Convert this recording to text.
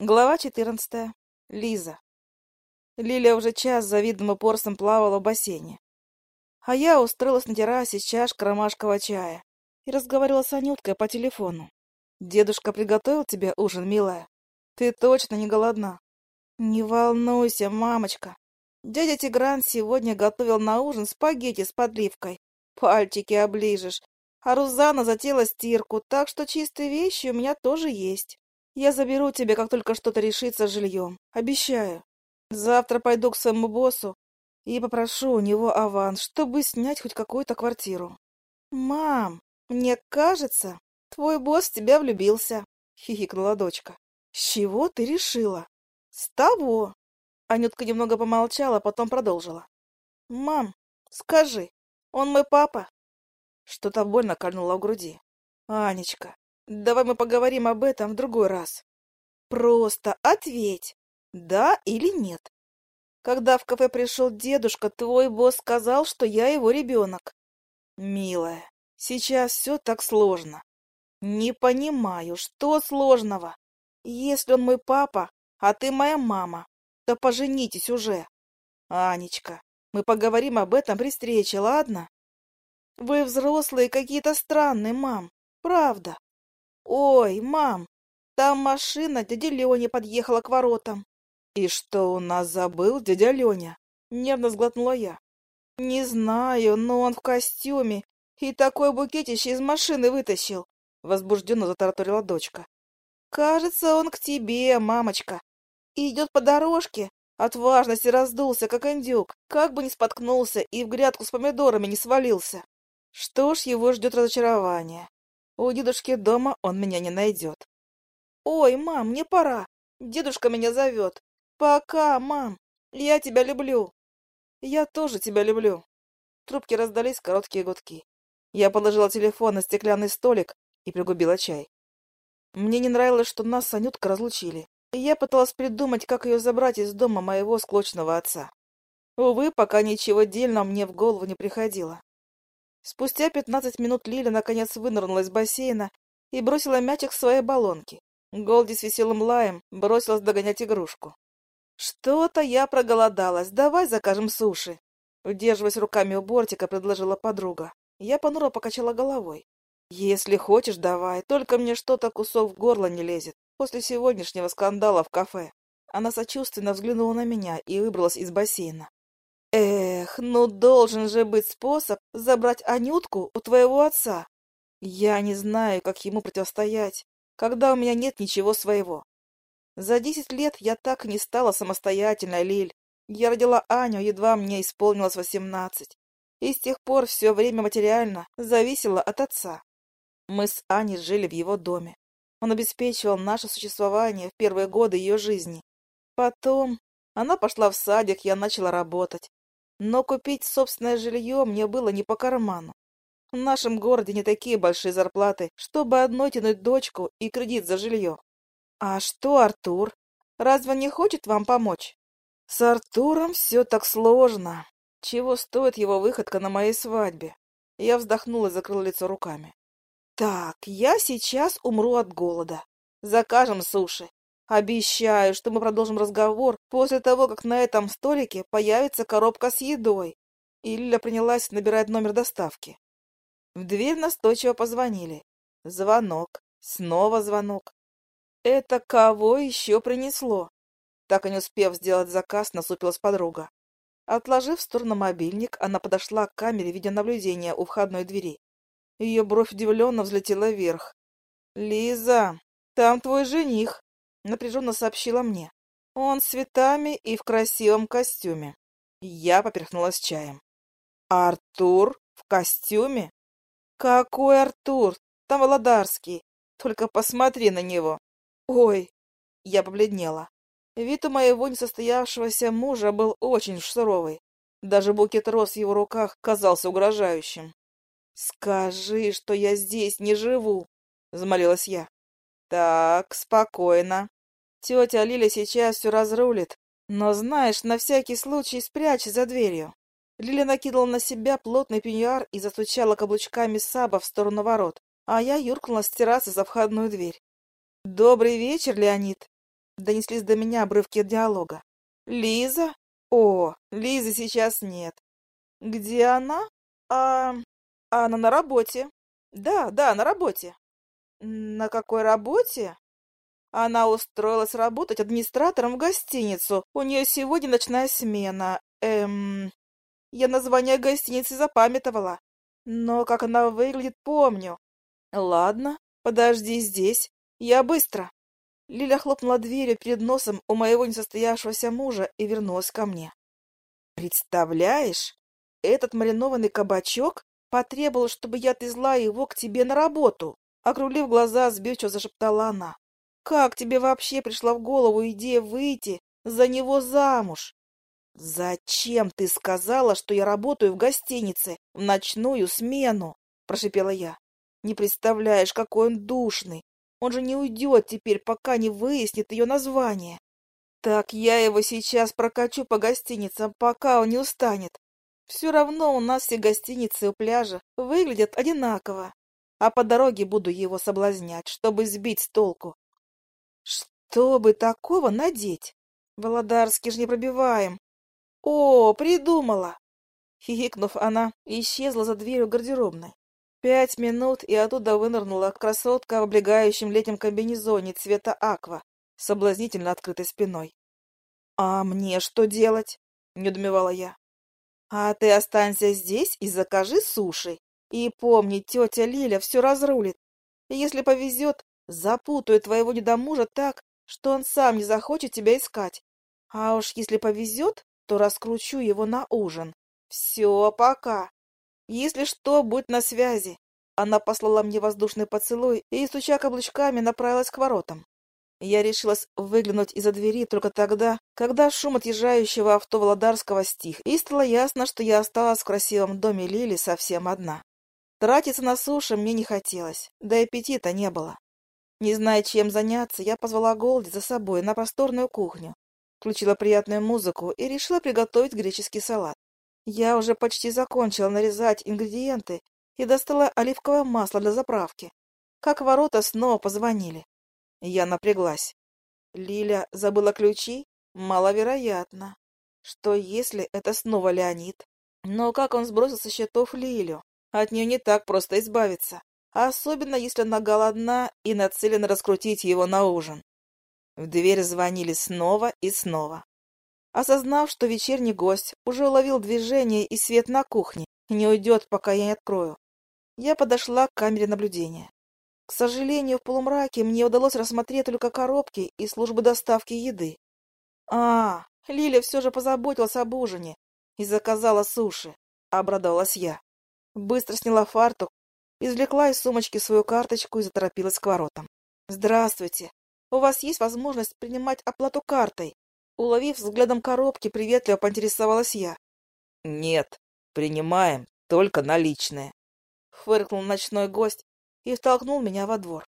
Глава 14. Лиза. Лилия уже час завидным упорством плавала в бассейне. А я устроилась на террасе с чашкой ромашкового чая и разговаривала с Анюткой по телефону. «Дедушка приготовил тебе ужин, милая? Ты точно не голодна?» «Не волнуйся, мамочка. Дядя Тигран сегодня готовил на ужин спагетти с подливкой. Пальчики оближешь. А Рузана затеяла стирку, так что чистые вещи у меня тоже есть». Я заберу тебя, как только что-то решится с жильем. Обещаю. Завтра пойду к своему боссу и попрошу у него аванс, чтобы снять хоть какую-то квартиру. Мам, мне кажется, твой босс в тебя влюбился, хихикнула дочка. С чего ты решила? С того. Анютка немного помолчала, потом продолжила. Мам, скажи, он мой папа? Что-то больно кольнуло в груди. Анечка, Давай мы поговорим об этом в другой раз. Просто ответь, да или нет. Когда в кафе пришел дедушка, твой босс сказал, что я его ребенок. Милая, сейчас все так сложно. Не понимаю, что сложного. Если он мой папа, а ты моя мама, то поженитесь уже. Анечка, мы поговорим об этом при встрече, ладно? Вы взрослые какие-то странные, мам. Правда. «Ой, мам, там машина дяди Лени подъехала к воротам». «И что у нас забыл дядя Леня?» — нервно сглотнула я. «Не знаю, но он в костюме и такой букетище из машины вытащил», — возбужденно затараторила дочка. «Кажется, он к тебе, мамочка. И идет по дорожке, от важности раздулся, как индюк, как бы не споткнулся и в грядку с помидорами не свалился. Что ж, его ждет разочарование. У дедушки дома он меня не найдет. Ой, мам, мне пора. Дедушка меня зовет. Пока, мам. Я тебя люблю. Я тоже тебя люблю. Трубки раздались короткие гудки. Я положила телефон на стеклянный столик и пригубила чай. Мне не нравилось, что нас с Анюткой разлучили, я пыталась придумать, как ее забрать из дома моего склочного отца. Увы, пока ничего дельного мне в голову не приходило. Спустя пятнадцать минут Лиля наконец вынырнула из бассейна и бросила мячик в своей баллонке. Голди с веселым лаем бросилась догонять игрушку. «Что-то я проголодалась. Давай закажем суши». Удерживаясь руками у бортика, предложила подруга. Я понуро покачала головой. «Если хочешь, давай. Только мне что-то кусок в горло не лезет. После сегодняшнего скандала в кафе». Она сочувственно взглянула на меня и выбралась из бассейна. Эх, ну должен же быть способ забрать Анютку у твоего отца. Я не знаю, как ему противостоять, когда у меня нет ничего своего. За десять лет я так и не стала самостоятельной, Лиль. Я родила Аню, едва мне исполнилось восемнадцать. И с тех пор все время материально зависело от отца. Мы с Аней жили в его доме. Он обеспечивал наше существование в первые годы ее жизни. Потом она пошла в садик, я начала работать. Но купить собственное жилье мне было не по карману. В нашем городе не такие большие зарплаты, чтобы одной тянуть дочку и кредит за жилье. А что Артур? Разве он не хочет вам помочь? С Артуром все так сложно. Чего стоит его выходка на моей свадьбе? Я вздохнула и закрыла лицо руками. Так, я сейчас умру от голода. Закажем суши. Обещаю, что мы продолжим разговор после того, как на этом столике появится коробка с едой. И Лиля принялась набирать номер доставки. В дверь настойчиво позвонили. Звонок. Снова звонок. Это кого еще принесло? Так и не успев сделать заказ, насупилась подруга. Отложив в сторону мобильник, она подошла к камере видеонаблюдения у входной двери. Ее бровь удивленно взлетела вверх. «Лиза, там твой жених!» Напряженно сообщила мне. Он с цветами и в красивом костюме. Я поперхнулась чаем. Артур в костюме? Какой Артур? Там Володарский. Только посмотри на него. Ой, я побледнела. Вид у моего несостоявшегося мужа был очень суровый. Даже букет роз в его руках казался угрожающим. «Скажи, что я здесь не живу!» — взмолилась я. «Так, спокойно. Тетя Лиля сейчас все разрулит, но, знаешь, на всякий случай спрячь за дверью. Лиля накинула на себя плотный пеньюар и застучала каблучками саба в сторону ворот, а я юркнула с террасы за входную дверь. «Добрый вечер, Леонид!» донеслись до меня обрывки диалога. «Лиза? О, Лизы сейчас нет. Где она? А... Она на работе. Да, да, на работе. На какой работе? Она устроилась работать администратором в гостиницу. У нее сегодня ночная смена. Эм... Я название гостиницы запамятовала. Но как она выглядит, помню. Ладно, подожди здесь. Я быстро. Лиля хлопнула дверью перед носом у моего несостоявшегося мужа и вернулась ко мне. Представляешь, этот маринованный кабачок потребовал, чтобы я отвезла его к тебе на работу. Округлив глаза, сбивчиво зашептала она. Как тебе вообще пришла в голову идея выйти за него замуж? Зачем ты сказала, что я работаю в гостинице в ночную смену? Прошипела я. Не представляешь, какой он душный. Он же не уйдет теперь, пока не выяснит ее название. Так я его сейчас прокачу по гостиницам, пока он не устанет. Все равно у нас все гостиницы у пляжа выглядят одинаково. А по дороге буду его соблазнять, чтобы сбить с толку. Что бы такого надеть? Володарский не пробиваем. О, придумала! Хихикнув, она исчезла за дверью гардеробной. Пять минут, и оттуда вынырнула красотка в облегающем летнем комбинезоне цвета аква, соблазнительно открытой спиной. «А мне что делать?» — недумевала я. «А ты останься здесь и закажи суши. И помни, тетя Лиля все разрулит. если повезет, запутаю твоего недомужа так, что он сам не захочет тебя искать. А уж если повезет, то раскручу его на ужин. Все, пока. Если что, будь на связи. Она послала мне воздушный поцелуй и, стуча каблучками, направилась к воротам. Я решилась выглянуть из-за двери только тогда, когда шум отъезжающего авто Володарского стих, и стало ясно, что я осталась в красивом доме Лили совсем одна. Тратиться на суши мне не хотелось, да и аппетита не было. Не зная, чем заняться, я позвала Голди за собой на просторную кухню, включила приятную музыку и решила приготовить греческий салат. Я уже почти закончила нарезать ингредиенты и достала оливковое масло для заправки. Как ворота снова позвонили. Я напряглась. Лиля забыла ключи? Маловероятно. Что если это снова Леонид? Но как он сбросил со счетов Лилю? От нее не так просто избавиться. Особенно, если она голодна и нацелена раскрутить его на ужин. В дверь звонили снова и снова. Осознав, что вечерний гость уже уловил движение и свет на кухне, не уйдет, пока я не открою, я подошла к камере наблюдения. К сожалению, в полумраке мне удалось рассмотреть только коробки и службы доставки еды. А, Лиля все же позаботилась об ужине и заказала суши, обрадовалась я. Быстро сняла фартук, извлекла из сумочки свою карточку и заторопилась к воротам. «Здравствуйте. У вас есть возможность принимать оплату картой?» Уловив взглядом коробки, приветливо поинтересовалась я. «Нет, принимаем только наличные», — фыркнул ночной гость и втолкнул меня во двор.